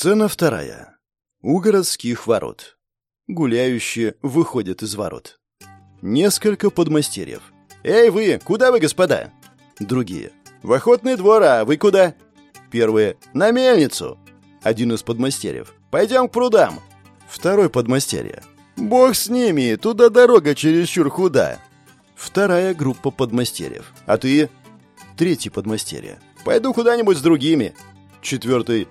Сцена вторая. У городских ворот. Гуляющие выходят из ворот. Несколько подмастерьев. «Эй, вы! Куда вы, господа?» Другие. «В охотный двор, а вы куда?» Первые. «На мельницу!» Один из подмастерьев. «Пойдем к прудам!» Второй подмастерье. «Бог с ними! Туда дорога чересчур худа!» Вторая группа подмастерьев. «А ты?» Третий подмастерье. «Пойду куда-нибудь с другими!» Четвертый.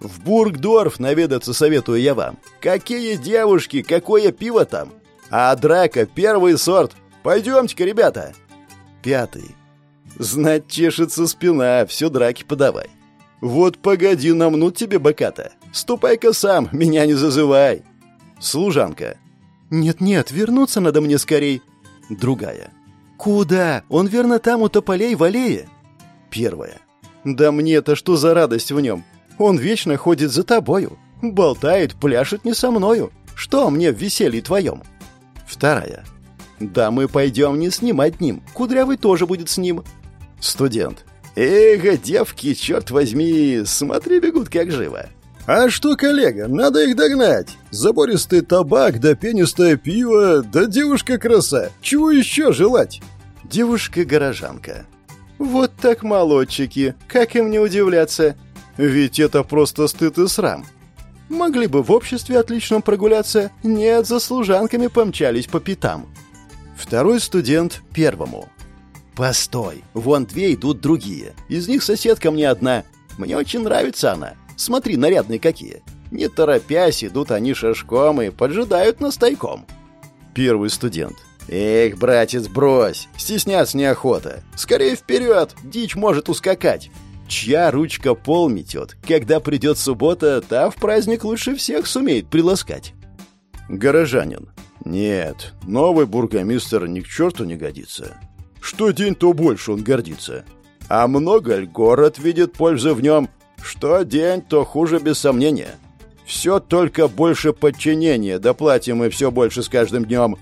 В Бургдорф наведаться советую я вам. Какие девушки, какое пиво там. А драка первый сорт. Пойдемте-ка, ребята. Пятый. Знать чешется спина, все драки подавай. Вот погоди, намнут тебе боката. Ступай-ка сам, меня не зазывай. Служанка. Нет-нет, вернуться надо мне скорей. Другая. Куда? Он верно там у тополей в аллее. Первая. Да мне-то что за радость в нем? Он вечно ходит за тобою, болтает, пляшет не со мною. Что мне в веселье твоем? Вторая. Да мы пойдем не с ним одним. Кудрявый тоже будет с ним. Студент. Эх, девки, черт возьми, смотри, бегут как живо. А что, коллега, надо их догнать. Забористый табак, да пенистое пиво, да девушка-краса. Чего еще желать? Девушка-горожанка. Вот так молодчики, как им не удивляться. Ведь это просто стыд и срам. Могли бы в обществе отлично прогуляться, нет, за служанками помчались по пятам. Второй студент первому. «Постой, вон две идут другие. Из них соседка мне одна. Мне очень нравится она. Смотри, нарядные какие. Не торопясь, идут они шашком и поджидают нас тайком». Первый студент. «Эх, братец, брось! Стесняться неохота. Скорее вперед, дичь может ускакать. Чья ручка пол метет? Когда придет суббота, та в праздник лучше всех сумеет приласкать. Горожанин. Нет, новый бургомистр ни к черту не годится. Что день, то больше он гордится. А много ли город видит пользы в нем? Что день, то хуже без сомнения. Все только больше подчинения, доплатим мы все больше с каждым днем.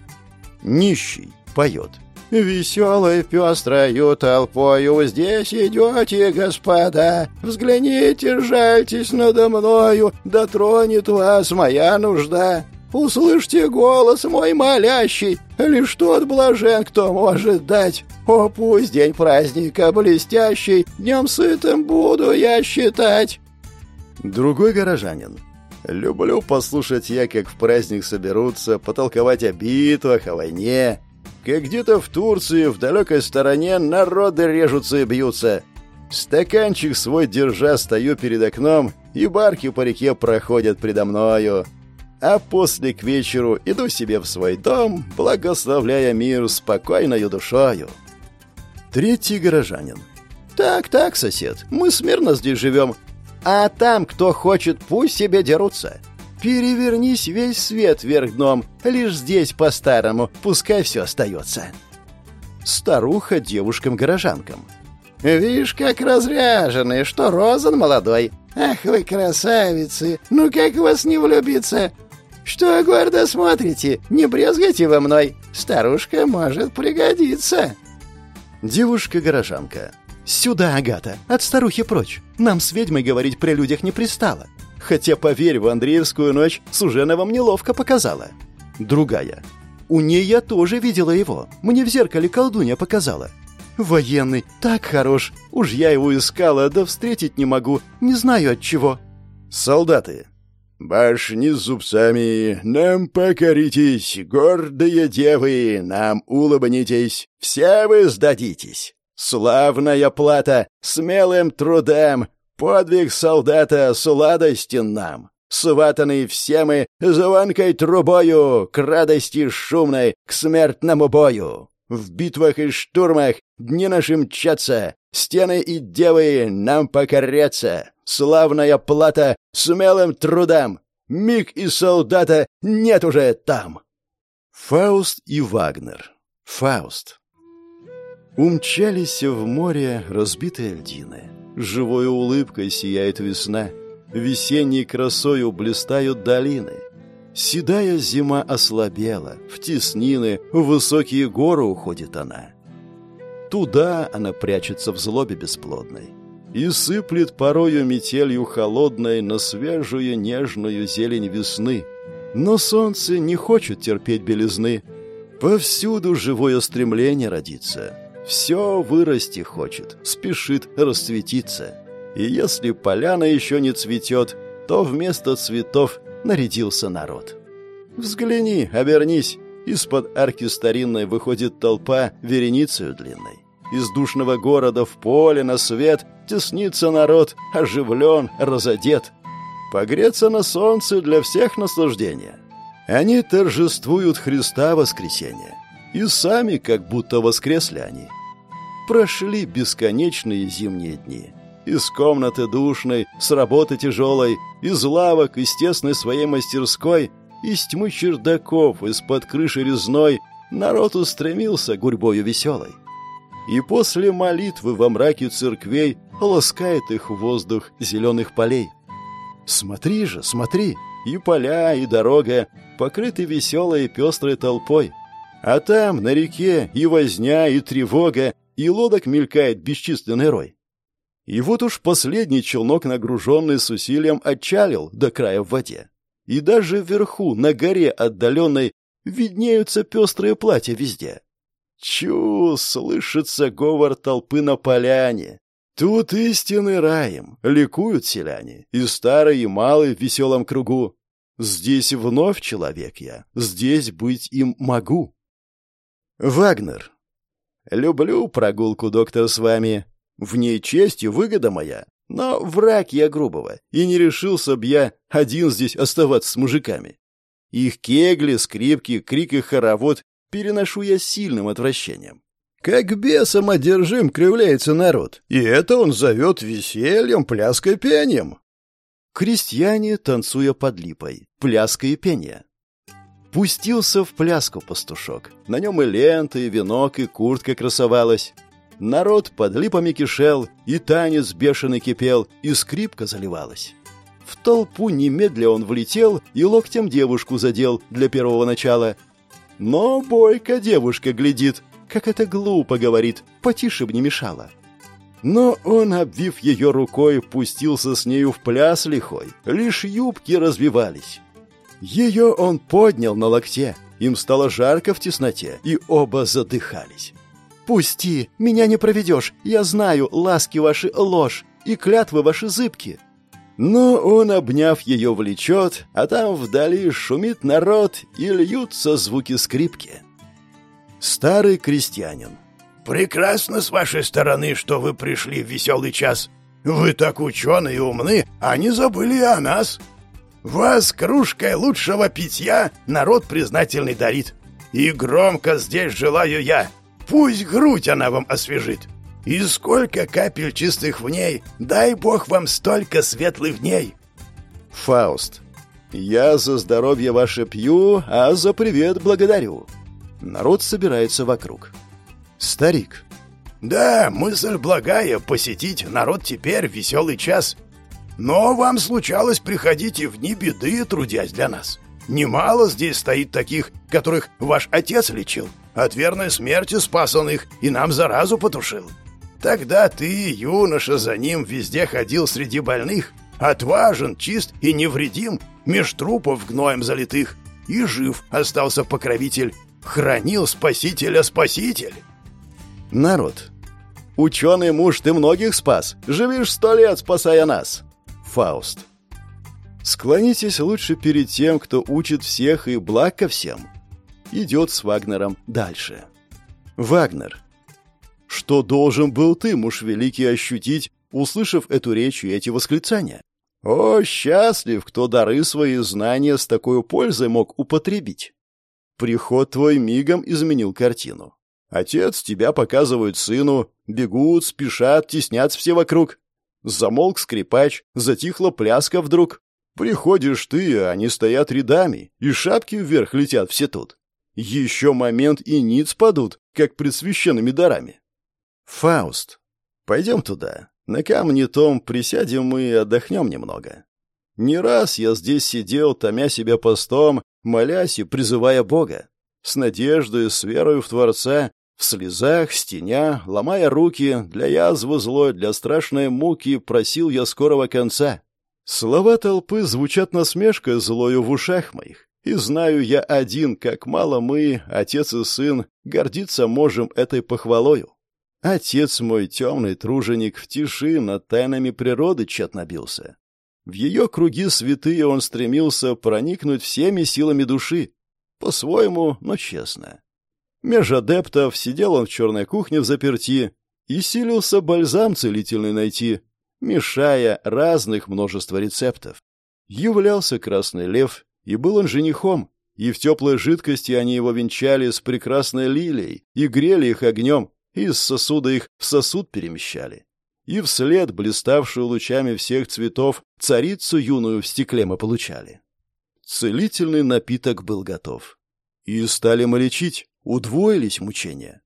Нищий поет. Веселой пестрою толпою здесь идете, господа. Взгляните, жальтесь надо мною, дотронет вас моя нужда. Услышьте голос мой молящий, лишь тот блажен, кто может дать. О, пусть день праздника блестящий, днем сытым буду я считать. Другой горожанин. Люблю послушать я, как в праздник соберутся, потолковать о битвах, о войне, как где-то в Турции, в далекой стороне, народы режутся и бьются. Стаканчик свой держа стою перед окном, и барки по реке проходят предо мною. А после к вечеру иду себе в свой дом, благословляя мир спокойною душою. Третий горожанин. «Так-так, сосед, мы смирно здесь живем. А там, кто хочет, пусть себе дерутся. Перевернись весь свет вверх дном, лишь здесь по-старому, пускай все остается. Старуха девушкам-горожанкам. «Вишь, как разряжены, что розан молодой. Ах вы красавицы, ну как вас не влюбиться? Что гордо смотрите, не брезгайте во мной, старушка может пригодиться». Девушка-горожанка. «Сюда, Агата, от старухи прочь. Нам с ведьмой говорить при людях не пристало. Хотя, поверь, в Андреевскую ночь Сужена вам неловко показала. Другая. У ней я тоже видела его. Мне в зеркале колдунья показала. Военный, так хорош. Уж я его искала, да встретить не могу. Не знаю от чего. Солдаты. «Башни с зубцами, нам покоритесь, гордые девы, нам улыбнитесь, все вы сдадитесь. Славная плата, смелым трудам, Подвиг солдата сладостен нам. Сватаны все мы звонкой трубою к радости шумной, к смертному бою. В битвах и штурмах дни наши мчатся, стены и девы нам покорятся. Славная плата смелым трудам, миг и солдата нет уже там. Фауст и Вагнер. Фауст. Умчались в море разбитые льдины. Живой улыбкой сияет весна, Весенней красою блистают долины. Седая зима ослабела, в теснины, в высокие горы уходит она. Туда она прячется в злобе бесплодной. и сыплет порою метелью холодной на свежую нежную зелень весны. Но солнце не хочет терпеть белизны. Повсюду живое стремление родится. Все вырасти хочет, спешит расцветиться. И если поляна еще не цветет, то вместо цветов нарядился народ. Взгляни, обернись. Из-под арки старинной выходит толпа вереницею длинной. Из душного города в поле на свет теснится народ, оживлен, разодет. Погреться на солнце для всех наслаждения. Они торжествуют Христа воскресения. И сами как будто воскресли они. Прошли бесконечные зимние дни. Из комнаты душной, с работы тяжелой, из лавок, из тесной своей мастерской, из тьмы чердаков, из-под крыши резной, народ устремился гурьбою веселой. И после молитвы во мраке церквей ласкает их воздух зеленых полей. Смотри же, смотри, и поля, и дорога покрыты веселой и пестрой толпой. А там, на реке, и возня, и тревога, и лодок мелькает бесчисленный рой. И вот уж последний челнок, нагруженный с усилием, отчалил до края в воде. И даже вверху, на горе отдаленной, виднеются пестрые платья везде. Чу, слышится говор толпы на поляне. Тут истинный раем, ликуют селяне, и старый, и малый в веселом кругу. Здесь вновь человек я, здесь быть им могу. Вагнер. Люблю прогулку, доктор, с вами. В ней честь и выгода моя. Но враг я грубого, и не решился б я один здесь оставаться с мужиками. Их кегли, скрипки, крик и хоровод переношу я сильным отвращением. Как бесом одержим кривляется народ, и это он зовет весельем, пляской, пением. Крестьяне, танцуя под липой, пляска и пение. Пустился в пляску пастушок. На нем и лента, и венок, и куртка красовалась. Народ под липами кишел, и танец бешеный кипел, и скрипка заливалась. В толпу немедля он влетел и локтем девушку задел для первого начала. Но бойко девушка глядит, как это глупо говорит, потише б не мешало. Но он, обвив ее рукой, пустился с нею в пляс лихой, лишь юбки развивались. Ее он поднял на локте, им стало жарко в тесноте, и оба задыхались. «Пусти, меня не проведешь. Я знаю, ласки ваши ложь, и клятвы ваши зыбки». Но он, обняв ее, влечет, а там вдали шумит народ и льются звуки скрипки. Старый крестьянин. «Прекрасно с вашей стороны, что вы пришли в веселый час. Вы так ученые и умны, а не забыли о нас. Вас кружкой лучшего питья народ признательный дарит. И громко здесь желаю я, Пусть грудь она вам освежит. И сколько капель чистых в ней, дай бог вам столько светлых в ней. Фауст. Я за здоровье ваше пью, а за привет благодарю. Народ собирается вокруг. Старик. Да, мысль благая посетить народ теперь веселый час. Но вам случалось приходить и в дни беды, трудясь для нас. Немало здесь стоит таких, которых ваш отец лечил. От верной смерти спас он их и нам заразу потушил. Тогда ты, юноша, за ним везде ходил среди больных, отважен, чист и невредим, меж трупов гноем залитых, и жив остался покровитель, хранил спасителя спаситель. Народ. Ученый муж, ты многих спас. Живешь сто лет, спасая нас. Фауст. Склонитесь лучше перед тем, кто учит всех и благ ко всем идет с Вагнером дальше. Вагнер. Что должен был ты, муж великий, ощутить, услышав эту речь и эти восклицания? О, счастлив, кто дары свои знания с такой пользой мог употребить. Приход твой мигом изменил картину. Отец тебя показывает сыну, бегут, спешат, теснят все вокруг. Замолк скрипач, затихла пляска вдруг. Приходишь ты, а они стоят рядами, и шапки вверх летят все тут. Еще момент и ниц падут, как пред священными дарами. Фауст. Пойдем туда. На камне том присядем и отдохнем немного. Не раз я здесь сидел, томя себя постом, молясь и призывая Бога. С надеждой, с верою в Творца, В слезах, стеня, ломая руки, для язвы злой, для страшной муки, просил я скорого конца. Слова толпы звучат насмешкой злою в ушах моих. И знаю я один, как мало мы, отец и сын, гордиться можем этой похвалою. Отец мой, темный труженик, в тиши над тайнами природы тщетно бился. В ее круги святые он стремился проникнуть всеми силами души. По-своему, но честно. Меж адептов сидел он в черной кухне в заперти и силился бальзам целительный найти, мешая разных множество рецептов. Являлся красный лев, и был он женихом, и в теплой жидкости они его венчали с прекрасной лилией, и грели их огнем, и из сосуда их в сосуд перемещали. И вслед, блиставшую лучами всех цветов, царицу юную в стекле мы получали. Целительный напиток был готов. И стали мы лечить, удвоились мучения.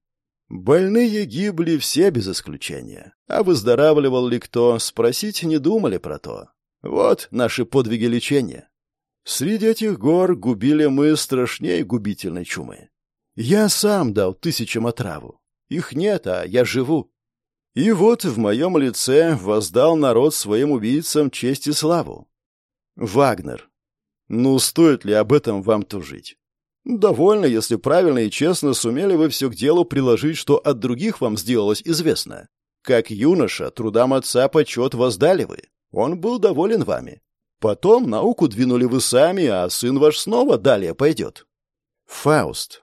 Больные гибли все без исключения. А выздоравливал ли кто, спросить не думали про то. Вот наши подвиги лечения. Среди этих гор губили мы страшней губительной чумы. Я сам дал тысячам отраву. Их нет, а я живу. И вот в моем лице воздал народ своим убийцам честь и славу. Вагнер. Ну, стоит ли об этом вам тужить? Довольно, если правильно и честно сумели вы все к делу приложить, что от других вам сделалось известно. Как юноша, трудам отца почет воздали вы. Он был доволен вами. Потом науку двинули вы сами, а сын ваш снова далее пойдет. Фауст.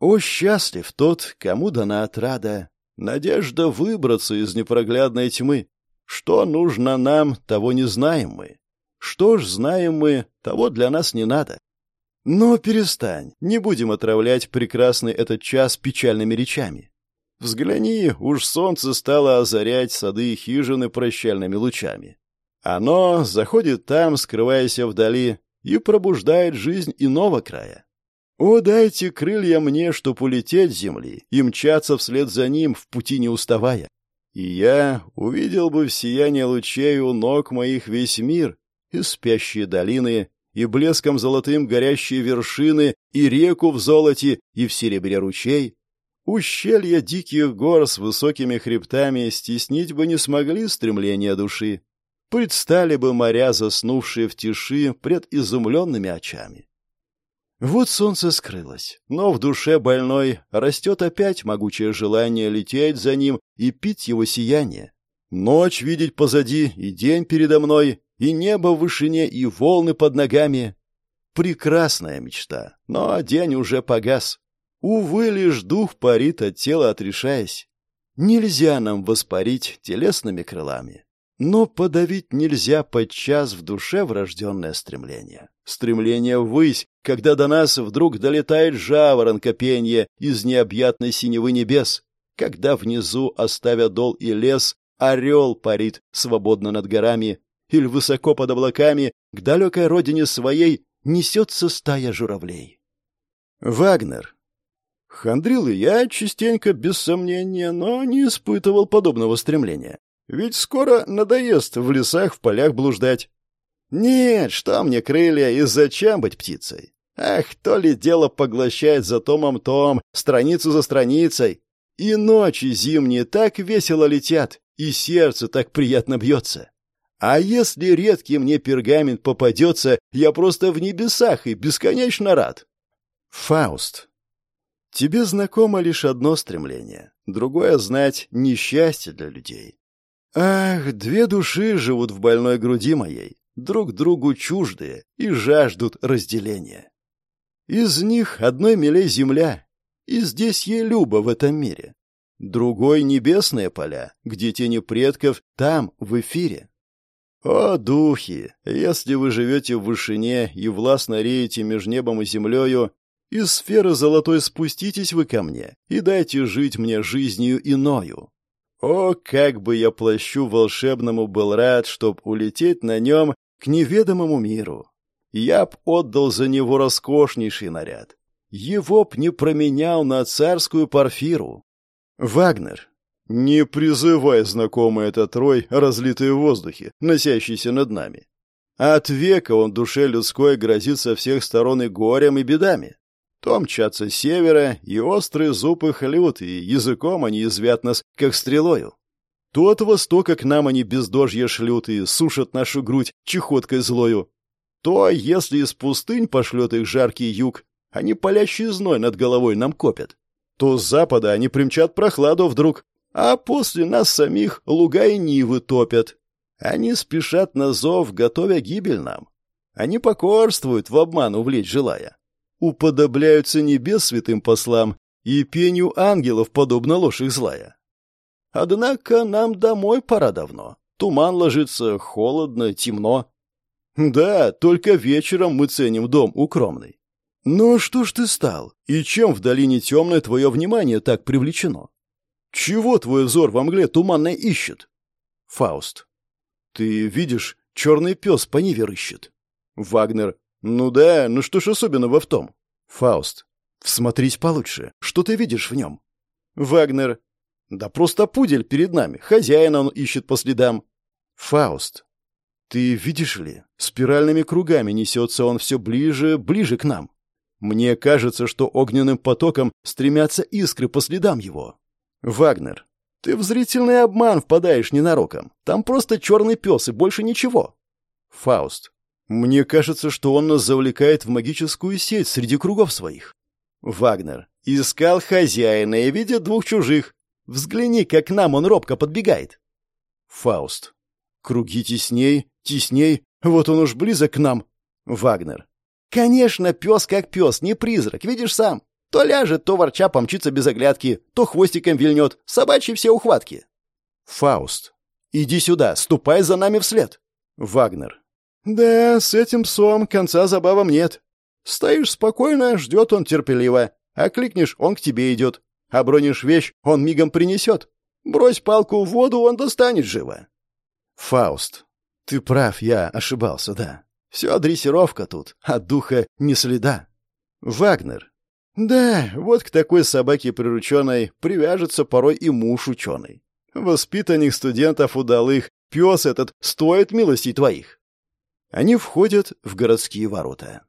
О, счастлив тот, кому дана отрада, надежда выбраться из непроглядной тьмы. Что нужно нам, того не знаем мы. Что ж знаем мы, того для нас не надо. Но перестань, не будем отравлять прекрасный этот час печальными речами. Взгляни, уж солнце стало озарять сады и хижины прощальными лучами. Оно заходит там, скрываясь вдали, и пробуждает жизнь иного края. О, дайте крылья мне, чтоб улететь с земли и мчаться вслед за ним, в пути не уставая. И я увидел бы в сиянии лучей у ног моих весь мир, и спящие долины, и блеском золотым горящие вершины, и реку в золоте, и в серебре ручей. Ущелья диких гор с высокими хребтами стеснить бы не смогли стремления души. Предстали бы моря, заснувшие в тиши пред изумленными очами. Вот солнце скрылось, но в душе больной растет опять могучее желание лететь за ним и пить его сияние. Ночь видеть позади и день передо мной, и небо в вышине, и волны под ногами. Прекрасная мечта, но день уже погас. Увы, лишь дух парит от тела, отрешаясь. Нельзя нам воспарить телесными крылами. Но подавить нельзя подчас в душе врожденное стремление. Стремление ввысь, когда до нас вдруг долетает жаворонка пенье из необъятной синевы небес, когда внизу, оставя дол и лес, орел парит свободно над горами, или высоко под облаками, к далекой родине своей несется стая журавлей. Вагнер. Хандрил и я частенько, без сомнения, но не испытывал подобного стремления. Ведь скоро надоест в лесах, в полях блуждать. Нет, что мне крылья и зачем быть птицей? Ах, то ли дело поглощает за томом том, страницу за страницей. И ночи зимние так весело летят, и сердце так приятно бьется. А если редкий мне пергамент попадется, я просто в небесах и бесконечно рад. Фауст. Тебе знакомо лишь одно стремление, другое — знать несчастье для людей. Ах, две души живут в больной груди моей, друг другу чуждые и жаждут разделения. Из них одной милей земля, и здесь ей любо в этом мире. Другой — небесные поля, где тени предков там, в эфире. «О, духи! Если вы живете в вышине и властно реете между небом и землею, из сферы золотой спуститесь вы ко мне и дайте жить мне жизнью иною. О, как бы я плащу волшебному был рад, чтоб улететь на нем к неведомому миру. Я б отдал за него роскошнейший наряд. Его б не променял на царскую парфиру. Вагнер, не призывай знакомый этот рой, разлитый в воздухе, носящийся над нами. От века он душе людской грозит со всех сторон и горем, и бедами. То мчатся севера, и острый зуб их лют, и языком они извят нас, как стрелою. То от востока к нам они бездожье шлют и сушат нашу грудь чехоткой злою. То, если из пустынь пошлет их жаркий юг, они палящий зной над головой нам копят. То с запада они примчат прохладу вдруг, а после нас самих луга и нивы топят. Они спешат на зов, готовя гибель нам. Они покорствуют, в обман увлечь желая. Уподобляются небес святым послам и пению ангелов, подобно ложь их злая. Однако нам домой пора давно. Туман ложится, холодно, темно. Да, только вечером мы ценим дом укромный. Но что ж ты стал? И чем в долине темной твое внимание так привлечено? Чего твой взор во мгле туманной ищет? Фауст. Ты видишь, черный пес по ниве рыщет. Вагнер. Ну да, ну что ж особенного в том? Фауст. Всмотрись получше. Что ты видишь в нем? Вагнер. Да просто пудель перед нами. Хозяина он ищет по следам. Фауст. Ты видишь ли, спиральными кругами несется он все ближе, ближе к нам. Мне кажется, что огненным потоком стремятся искры по следам его. Вагнер. Ты в зрительный обман впадаешь ненароком. Там просто черный пес и больше ничего. Фауст. Мне кажется, что он нас завлекает в магическую сеть среди кругов своих. Вагнер. Искал хозяина и видит двух чужих. Взгляни, как к нам он робко подбегает. Фауст. Круги тесней, тесней, вот он уж близок к нам. Вагнер. Конечно, пес как пес, не призрак, видишь сам. То ляжет, то ворча помчится без оглядки, то хвостиком вильнет, собачьи все ухватки. Фауст. Иди сюда, ступай за нами вслед. Вагнер. Да, с этим псом конца забавам нет. Стоишь спокойно, ждет он терпеливо. А кликнешь, он к тебе идет. Обронишь вещь, он мигом принесет. Брось палку в воду, он достанет живо. Фауст. Ты прав, я ошибался, да. Все дрессировка тут, от духа ни следа. Вагнер. Да, вот к такой собаке прирученной привяжется порой и муж ученый. Воспитанник студентов удалых, пес этот стоит милостей твоих. Они входят в городские ворота.